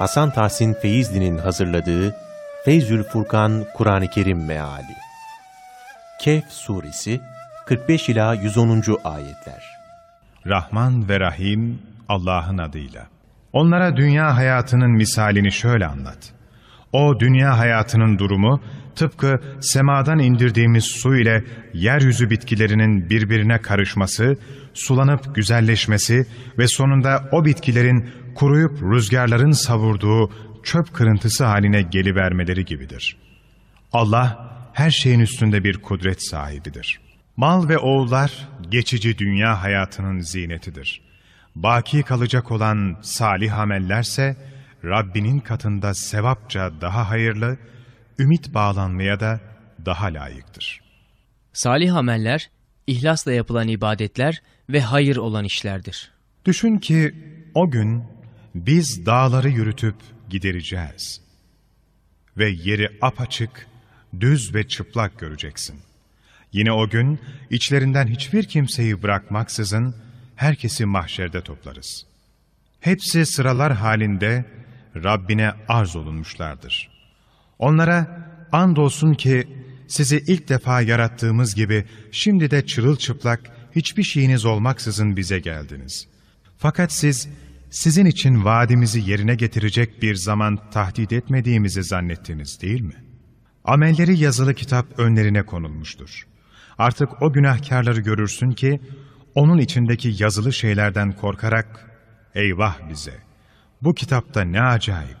Hasan Tahsin Feyzli'nin hazırladığı Feyzül Furkan Kur'an-ı Kerim Meali Kehf Suresi 45 ila 110. ayetler. Rahman ve Rahim Allah'ın adıyla. Onlara dünya hayatının misalini şöyle anlat. O dünya hayatının durumu tıpkı semadan indirdiğimiz su ile yeryüzü bitkilerinin birbirine karışması, sulanıp güzelleşmesi ve sonunda o bitkilerin kuruyup rüzgarların savurduğu çöp kırıntısı haline gelivermeleri gibidir. Allah her şeyin üstünde bir kudret sahibidir. Mal ve oğullar geçici dünya hayatının zinetidir. Baki kalacak olan salih amellerse Rabbinin katında sevapça daha hayırlı, ümit bağlanmaya da daha layıktır. Salih ameller, ihlasla yapılan ibadetler ve hayır olan işlerdir. Düşün ki o gün biz dağları yürütüp gidereceğiz. Ve yeri apaçık, düz ve çıplak göreceksin. Yine o gün içlerinden hiçbir kimseyi bırakmaksızın herkesi mahşerde toplarız. Hepsi sıralar halinde Rabbine arz olunmuşlardır. Onlara andolsun ki sizi ilk defa yarattığımız gibi şimdi de çırılçıplak hiçbir şeyiniz olmaksızın bize geldiniz. Fakat siz sizin için vaadimizi yerine getirecek bir zaman tahdit etmediğimizi zannettiniz değil mi? Amelleri yazılı kitap önlerine konulmuştur. Artık o günahkarları görürsün ki, onun içindeki yazılı şeylerden korkarak, eyvah bize, bu kitapta ne acayip,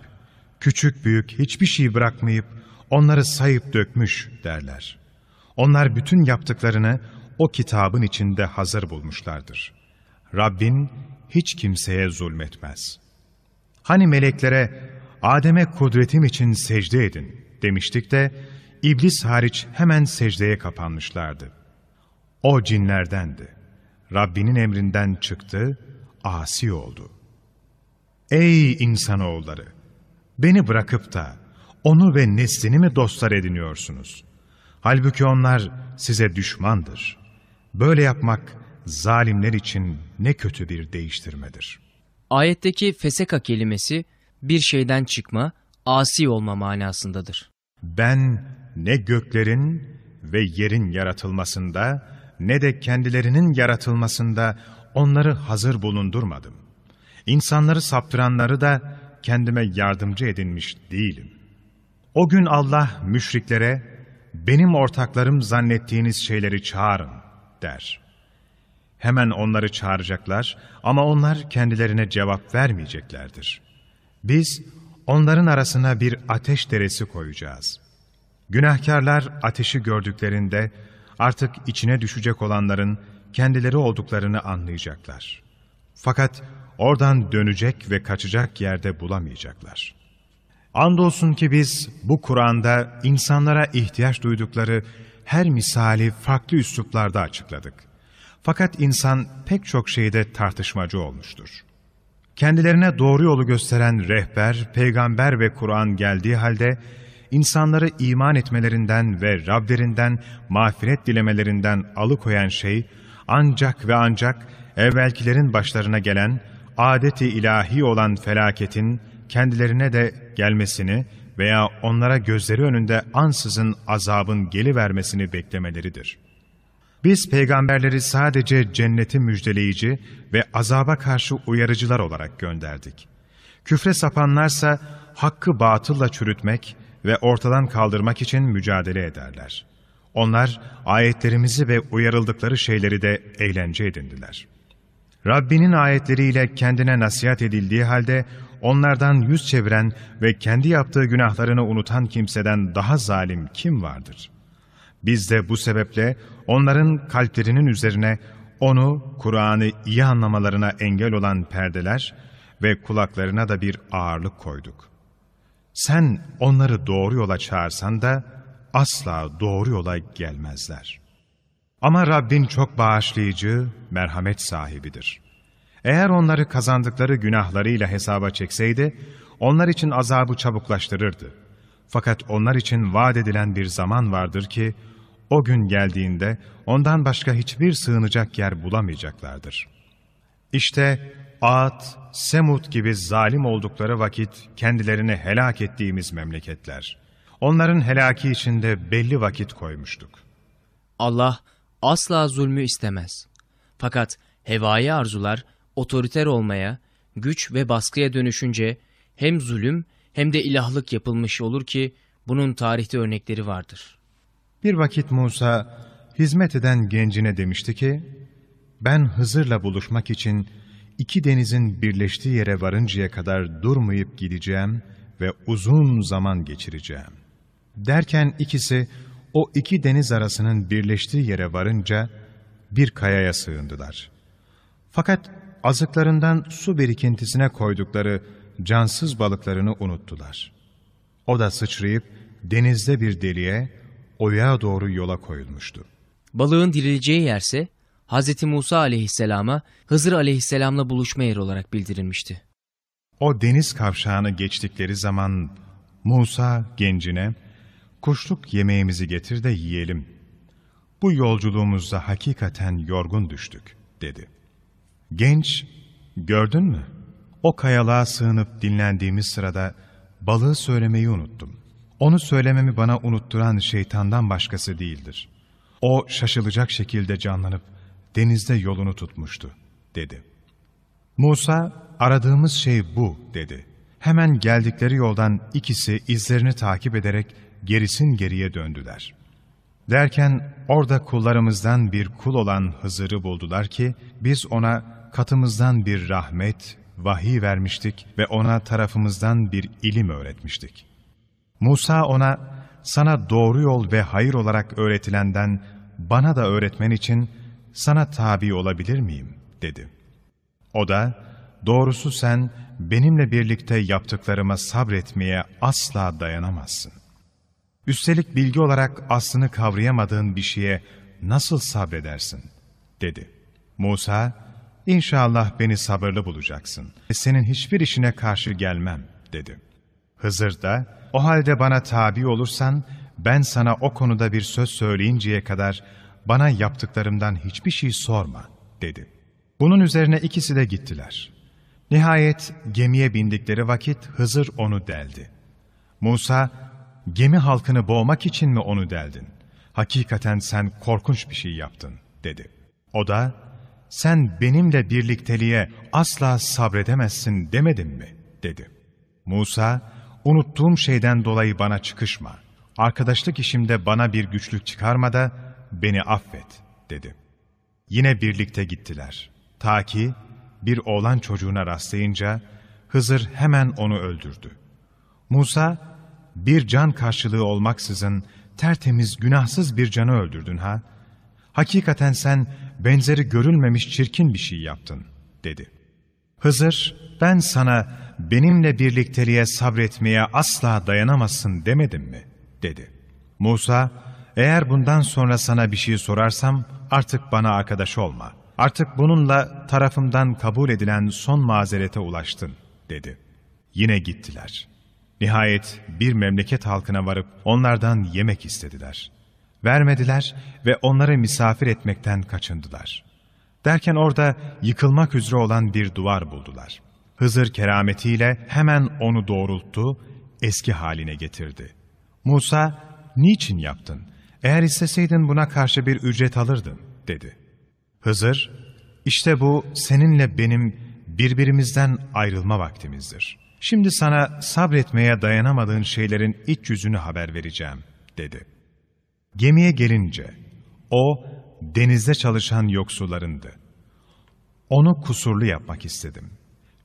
küçük büyük hiçbir şey bırakmayıp onları sayıp dökmüş derler. Onlar bütün yaptıklarını o kitabın içinde hazır bulmuşlardır. Rabbin hiç kimseye zulmetmez. Hani meleklere Adem'e kudretim için secde edin demiştik de iblis hariç hemen secdeye kapanmışlardı. O cinlerdendi. Rabbinin emrinden çıktı, asi oldu. Ey insanoğulları! Beni bırakıp da onu ve neslini mi dostlar ediniyorsunuz? Halbuki onlar size düşmandır. Böyle yapmak zalimler için ne kötü bir değiştirmedir. Ayetteki feseka kelimesi bir şeyden çıkma, asi olma manasındadır. Ben ne göklerin ve yerin yaratılmasında ne de kendilerinin yaratılmasında onları hazır bulundurmadım. İnsanları saptıranları da kendime yardımcı edinmiş değilim. O gün Allah müşriklere benim ortaklarım zannettiğiniz şeyleri çağırın der. Hemen onları çağıracaklar ama onlar kendilerine cevap vermeyeceklerdir. Biz onların arasına bir ateş deresi koyacağız. Günahkarlar ateşi gördüklerinde artık içine düşecek olanların kendileri olduklarını anlayacaklar. Fakat oradan dönecek ve kaçacak yerde bulamayacaklar. Andolsun ki biz bu Kur'an'da insanlara ihtiyaç duydukları her misali farklı üsluplarda açıkladık. Fakat insan pek çok şeyde tartışmacı olmuştur. Kendilerine doğru yolu gösteren rehber, peygamber ve Kur'an geldiği halde, insanları iman etmelerinden ve Rablerinden mağfiret dilemelerinden alıkoyan şey, ancak ve ancak evvelkilerin başlarına gelen, adeti ilahi olan felaketin kendilerine de gelmesini veya onlara gözleri önünde ansızın azabın gelivermesini beklemeleridir.'' Biz peygamberleri sadece cenneti müjdeleyici ve azaba karşı uyarıcılar olarak gönderdik. Küfre sapanlarsa hakkı batılla çürütmek ve ortadan kaldırmak için mücadele ederler. Onlar ayetlerimizi ve uyarıldıkları şeyleri de eğlence edindiler. Rabbinin ayetleriyle kendine nasihat edildiği halde onlardan yüz çeviren ve kendi yaptığı günahlarını unutan kimseden daha zalim kim vardır?'' Biz de bu sebeple onların kalplerinin üzerine onu, Kur'an'ı iyi anlamalarına engel olan perdeler ve kulaklarına da bir ağırlık koyduk. Sen onları doğru yola çağırsan da asla doğru yola gelmezler. Ama Rabbin çok bağışlayıcı, merhamet sahibidir. Eğer onları kazandıkları günahlarıyla hesaba çekseydi, onlar için azabı çabuklaştırırdı. Fakat onlar için vaat edilen bir zaman vardır ki, o gün geldiğinde ondan başka hiçbir sığınacak yer bulamayacaklardır. İşte Ad, Semud gibi zalim oldukları vakit kendilerini helak ettiğimiz memleketler. Onların helaki içinde belli vakit koymuştuk. Allah asla zulmü istemez. Fakat hevai arzular otoriter olmaya, güç ve baskıya dönüşünce hem zulüm hem de ilahlık yapılmış olur ki bunun tarihte örnekleri vardır. Bir vakit Musa hizmet eden gencine demişti ki, ben Hızır'la buluşmak için iki denizin birleştiği yere varıncaya kadar durmayıp gideceğim ve uzun zaman geçireceğim. Derken ikisi o iki deniz arasının birleştiği yere varınca bir kayaya sığındılar. Fakat azıklarından su birikintisine koydukları cansız balıklarını unuttular. O da sıçrayıp denizde bir deliğe, oya doğru yola koyulmuştu. Balığın dirileceği yerse Hz. Musa aleyhisselama Hızır aleyhisselamla buluşma yeri olarak bildirilmişti. O deniz kavşağını geçtikleri zaman Musa gencine, kuşluk yemeğimizi getir de yiyelim. Bu yolculuğumuzda hakikaten yorgun düştük, dedi. Genç, gördün mü? O kayalığa sığınıp dinlendiğimiz sırada balığı söylemeyi unuttum. Onu söylememi bana unutturan şeytandan başkası değildir. O şaşılacak şekilde canlanıp denizde yolunu tutmuştu, dedi. Musa, aradığımız şey bu, dedi. Hemen geldikleri yoldan ikisi izlerini takip ederek gerisin geriye döndüler. Derken orada kullarımızdan bir kul olan Hızır'ı buldular ki, biz ona katımızdan bir rahmet, vahiy vermiştik ve ona tarafımızdan bir ilim öğretmiştik. Musa ona, sana doğru yol ve hayır olarak öğretilenden bana da öğretmen için sana tabi olabilir miyim? dedi. O da, doğrusu sen benimle birlikte yaptıklarıma sabretmeye asla dayanamazsın. Üstelik bilgi olarak aslını kavrayamadığın bir şeye nasıl sabredersin? dedi. Musa, İnşallah beni sabırlı bulacaksın. Senin hiçbir işine karşı gelmem, dedi. Hızır da, o halde bana tabi olursan, ben sana o konuda bir söz söyleyinceye kadar bana yaptıklarımdan hiçbir şey sorma, dedi. Bunun üzerine ikisi de gittiler. Nihayet gemiye bindikleri vakit Hızır onu deldi. Musa, gemi halkını boğmak için mi onu deldin? Hakikaten sen korkunç bir şey yaptın, dedi. O da, sen benimle birlikteliğe asla sabredemezsin demedim mi? dedi. Musa, unuttuğum şeyden dolayı bana çıkışma. Arkadaşlık işimde bana bir güçlük çıkarma da beni affet, dedi. Yine birlikte gittiler. Ta ki bir oğlan çocuğuna rastlayınca Hızır hemen onu öldürdü. Musa, bir can karşılığı olmaksızın tertemiz, günahsız bir canı öldürdün ha? Hakikaten sen benzeri görülmemiş çirkin bir şey yaptın, dedi. Hızır, ben sana benimle birlikteliğe sabretmeye asla dayanamazsın demedim mi? dedi. Musa, eğer bundan sonra sana bir şey sorarsam artık bana arkadaş olma. Artık bununla tarafımdan kabul edilen son mazerete ulaştın, dedi. Yine gittiler. Nihayet bir memleket halkına varıp onlardan yemek istediler. Vermediler ve onları misafir etmekten kaçındılar. Derken orada yıkılmak üzere olan bir duvar buldular. Hızır kerametiyle hemen onu doğrulttu, eski haline getirdi. Musa, niçin yaptın? Eğer isteseydin buna karşı bir ücret alırdın, dedi. Hızır, işte bu seninle benim birbirimizden ayrılma vaktimizdir. Şimdi sana sabretmeye dayanamadığın şeylerin iç yüzünü haber vereceğim, dedi. Gemiye gelince, o denizde çalışan yoksullarındı. Onu kusurlu yapmak istedim.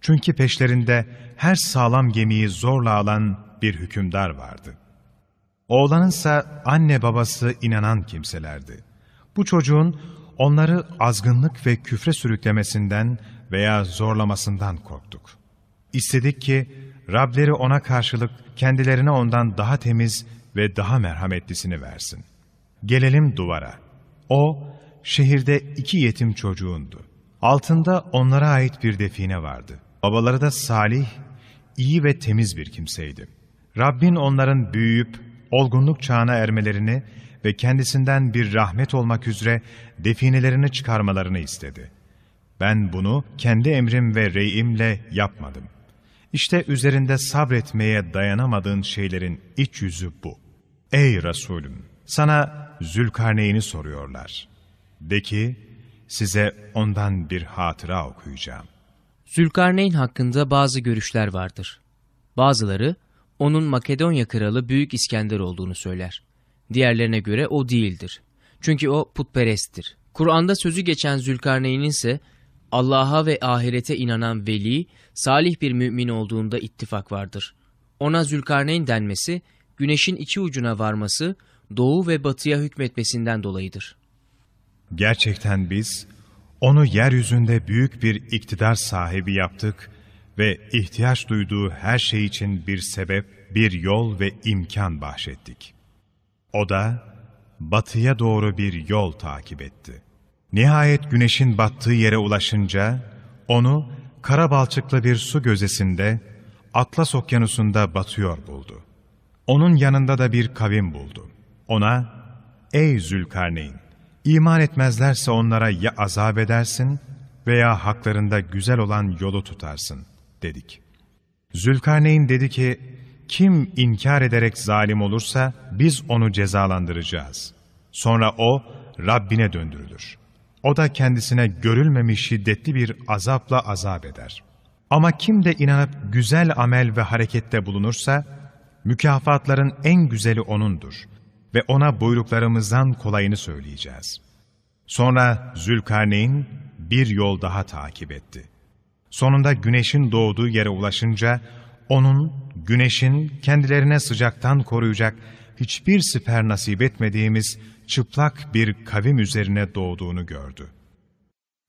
Çünkü peşlerinde her sağlam gemiyi zorla alan bir hükümdar vardı. Oğlanınsa anne babası inanan kimselerdi. Bu çocuğun onları azgınlık ve küfre sürüklemesinden veya zorlamasından korktuk. İstedik ki Rableri ona karşılık kendilerine ondan daha temiz ve daha merhametlisini versin. Gelelim duvara. O, şehirde iki yetim çocuğundu. Altında onlara ait bir define vardı. Babaları da salih, iyi ve temiz bir kimseydi. Rabbin onların büyüyüp olgunluk çağına ermelerini ve kendisinden bir rahmet olmak üzere definelerini çıkarmalarını istedi. Ben bunu kendi emrim ve reyimle yapmadım. İşte üzerinde sabretmeye dayanamadığın şeylerin iç yüzü bu. Ey Resulüm! Sana Zülkarneyn'i soruyorlar. De ki, size ondan bir hatıra okuyacağım. Zülkarneyn hakkında bazı görüşler vardır. Bazıları onun Makedonya kralı Büyük İskender olduğunu söyler. Diğerlerine göre o değildir. Çünkü o putperesttir. Kur'an'da sözü geçen Zülkarneyn'in ise Allah'a ve ahirete inanan veli, salih bir mümin olduğunda ittifak vardır. Ona Zülkarneyn denmesi, güneşin iki ucuna varması, doğu ve batıya hükmetmesinden dolayıdır. Gerçekten biz onu yeryüzünde büyük bir iktidar sahibi yaptık ve ihtiyaç duyduğu her şey için bir sebep, bir yol ve imkan bahşettik. O da batıya doğru bir yol takip etti. Nihayet güneşin battığı yere ulaşınca onu kara balçıklı bir su gözesinde Atlas okyanusunda batıyor buldu. Onun yanında da bir kavim buldu. Ona, ''Ey Zülkarneyn, iman etmezlerse onlara ya azap edersin veya haklarında güzel olan yolu tutarsın.'' dedik. Zülkarneyn dedi ki, kim inkar ederek zalim olursa biz onu cezalandıracağız. Sonra o Rabbine döndürülür. O da kendisine görülmemiş şiddetli bir azapla azap eder. Ama kim de inanıp güzel amel ve harekette bulunursa, mükafatların en güzeli O'nundur ve O'na buyruklarımızdan kolayını söyleyeceğiz. Sonra Zülkarneyn bir yol daha takip etti. Sonunda güneşin doğduğu yere ulaşınca, onun güneşin kendilerine sıcaktan koruyacak hiçbir siper nasip etmediğimiz çıplak bir kavim üzerine doğduğunu gördü.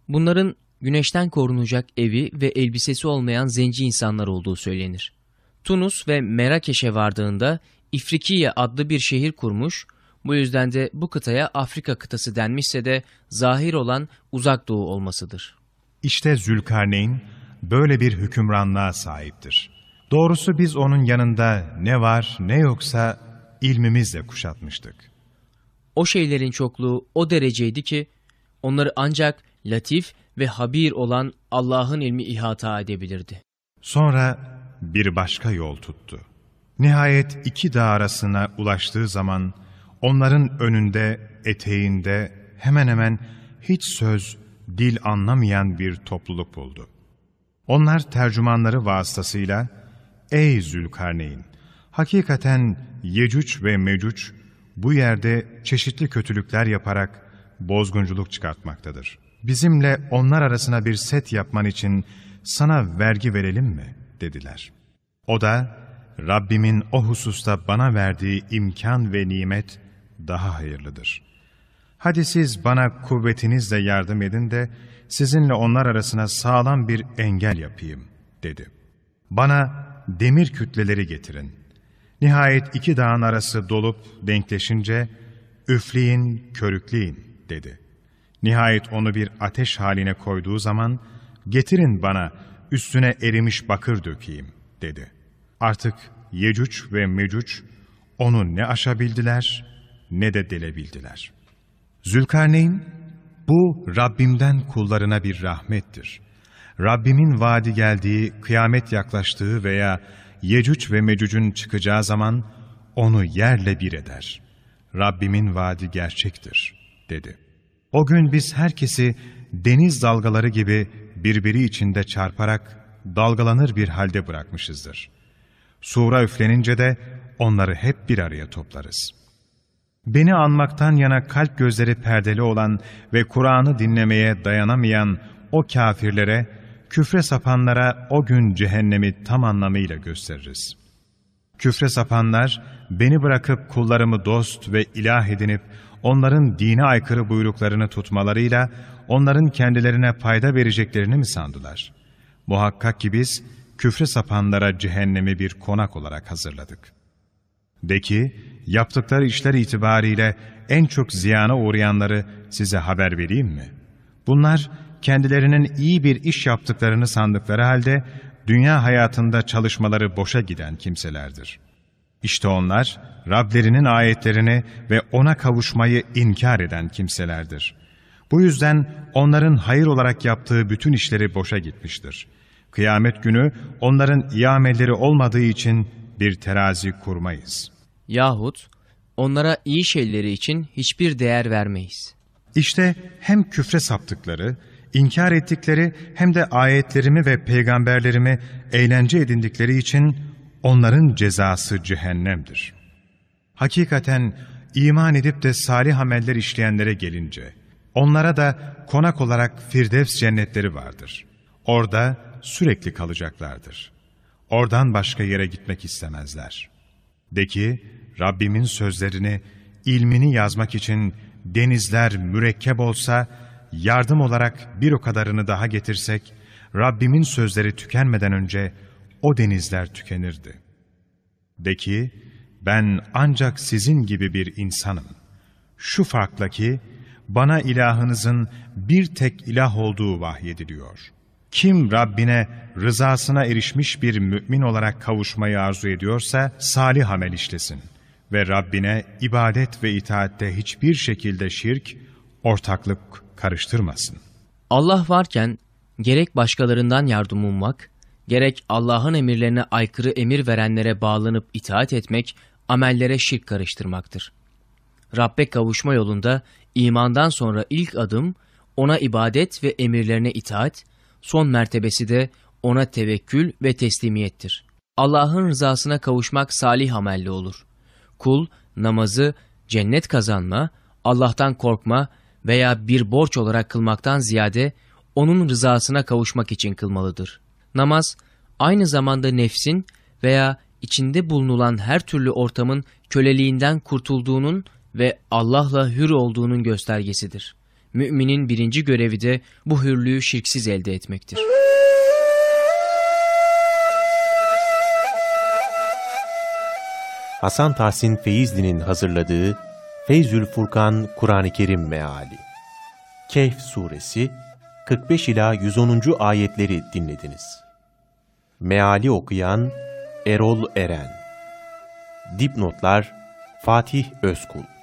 Bunların güneşten korunacak evi ve elbisesi olmayan zenci insanlar olduğu söylenir. Tunus ve Merakeş'e vardığında İfrikiye adlı bir şehir kurmuş, bu yüzden de bu kıtaya Afrika kıtası denmişse de zahir olan uzak doğu olmasıdır. İşte Zülkarneyn böyle bir hükümranlığa sahiptir. Doğrusu biz onun yanında ne var ne yoksa ilmimizle kuşatmıştık. O şeylerin çokluğu o dereceydi ki onları ancak latif ve habir olan Allah'ın ilmi ihata edebilirdi. Sonra bir başka yol tuttu. Nihayet iki dağ arasına ulaştığı zaman onların önünde, eteğinde hemen hemen hiç söz, dil anlamayan bir topluluk buldu. Onlar tercümanları vasıtasıyla, ''Ey Zülkarneyn, hakikaten Yecüc ve Mecüc bu yerde çeşitli kötülükler yaparak bozgunculuk çıkartmaktadır. Bizimle onlar arasına bir set yapman için sana vergi verelim mi?'' dediler. O da, Rabbimin o hususta bana verdiği imkan ve nimet daha hayırlıdır. Hadi siz bana kuvvetinizle yardım edin de sizinle onlar arasına sağlam bir engel yapayım, dedi. Bana demir kütleleri getirin. Nihayet iki dağın arası dolup denkleşince, üfleyin, körükleyin, dedi. Nihayet onu bir ateş haline koyduğu zaman, getirin bana üstüne erimiş bakır dökeyim, dedi. Artık Yecüc ve Mecüc onu ne aşabildiler ne de delebildiler. Zülkarneyn, bu Rabbimden kullarına bir rahmettir. Rabbimin vaadi geldiği, kıyamet yaklaştığı veya Yecüc ve Mecüc'ün çıkacağı zaman onu yerle bir eder. Rabbimin vaadi gerçektir, dedi. O gün biz herkesi deniz dalgaları gibi birbiri içinde çarparak dalgalanır bir halde bırakmışızdır. Sura üflenince de onları hep bir araya toplarız. Beni anmaktan yana kalp gözleri perdeli olan ve Kur'an'ı dinlemeye dayanamayan o kafirlere, küfre sapanlara o gün cehennemi tam anlamıyla gösteririz. Küfre sapanlar, beni bırakıp kullarımı dost ve ilah edinip, onların dine aykırı buyruklarını tutmalarıyla, onların kendilerine fayda vereceklerini mi sandılar? Muhakkak ki biz, küfre sapanlara cehennemi bir konak olarak hazırladık. De ki, yaptıkları işler itibariyle en çok ziyana uğrayanları size haber vereyim mi? Bunlar, kendilerinin iyi bir iş yaptıklarını sandıkları halde, dünya hayatında çalışmaları boşa giden kimselerdir. İşte onlar, Rablerinin ayetlerini ve O'na kavuşmayı inkar eden kimselerdir. Bu yüzden onların hayır olarak yaptığı bütün işleri boşa gitmiştir. Kıyamet günü onların iyi amelleri olmadığı için bir terazi kurmayız. Yahut onlara iyi şeyleri için hiçbir değer vermeyiz. İşte hem küfre saptıkları, inkar ettikleri hem de ayetlerimi ve peygamberlerimi eğlence edindikleri için onların cezası cehennemdir. Hakikaten iman edip de salih ameller işleyenlere gelince, onlara da konak olarak Firdevs cennetleri vardır. Orada sürekli kalacaklardır. Oradan başka yere gitmek istemezler. De ki, Rabbimin sözlerini, ilmini yazmak için denizler mürekkep olsa, yardım olarak bir o kadarını daha getirsek, Rabbimin sözleri tükenmeden önce o denizler tükenirdi. De ki, ben ancak sizin gibi bir insanım. Şu farkla ki, bana ilahınızın bir tek ilah olduğu vahyediliyor. Kim Rabbine rızasına erişmiş bir mümin olarak kavuşmayı arzu ediyorsa salih amel işlesin ve Rabbine ibadet ve itaatte hiçbir şekilde şirk, ortaklık karıştırmasın. Allah varken gerek başkalarından yardım ummak, gerek Allah'ın emirlerine aykırı emir verenlere bağlanıp itaat etmek, amellere şirk karıştırmaktır. Rabbe kavuşma yolunda imandan sonra ilk adım ona ibadet ve emirlerine itaat, son mertebesi de ona tevekkül ve teslimiyettir. Allah'ın rızasına kavuşmak salih amelli olur. Kul namazı cennet kazanma, Allah'tan korkma veya bir borç olarak kılmaktan ziyade onun rızasına kavuşmak için kılmalıdır. Namaz aynı zamanda nefsin veya içinde bulunulan her türlü ortamın köleliğinden kurtulduğunun ve Allah'la hür olduğunun göstergesidir. Müminin birinci görevi de bu hürlüğü şirksiz elde etmektir. Hasan Tahsin Feyzli'nin hazırladığı Feyzül Furkan Kur'an-ı Kerim Meali Kehf Suresi 45 ila 110. ayetleri dinlediniz. Meali okuyan Erol Eren Dipnotlar Fatih Özkul